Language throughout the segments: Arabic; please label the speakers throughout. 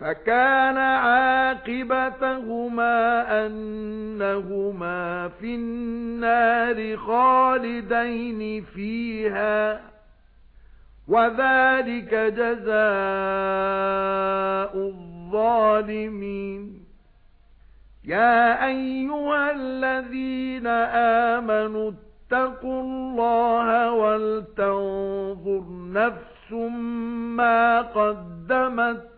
Speaker 1: فَكَانَ عَاقِبَتَهُمَا أَنَّهُمَا فِي النَّارِ خَالِدَيْنِ فِيهَا وَذَلِكَ جَزَاءُ الظَّالِمِينَ. يَا أَيُّهَا الَّذِينَ آمَنُوا اتَّقُوا اللَّهَ وَلْتَنظُرْ نَفْسٌ مَا قَدَّمَتْ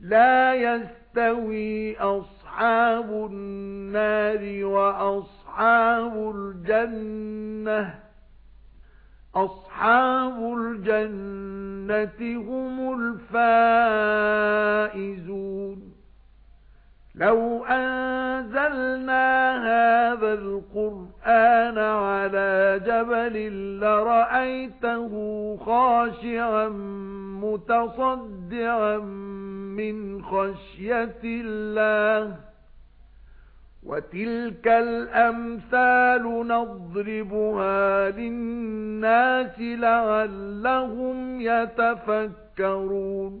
Speaker 1: لا يستوي أصحاب النار وأصحاب الجنة أصحاب الجنة هم الفائزون. لو أنزلنا هذا القرآن على جبل لرأيته خاشعا متصدعا مِنْ خَشْيَةِ اللَّهِ وَتِلْكَ الْأَمْثَالُ نَضْرِبُهَا لِلنَّاسِ لَعَلَّهُمْ يَتَفَكَّرُونَ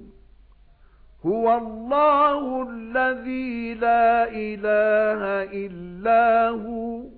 Speaker 1: هُوَ اللَّهُ الَّذِي لَا إِلَٰهَ إِلَّا هُوَ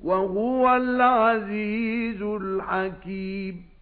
Speaker 1: وَهُوَ الْعَزِيزُ الْحَكِيمُ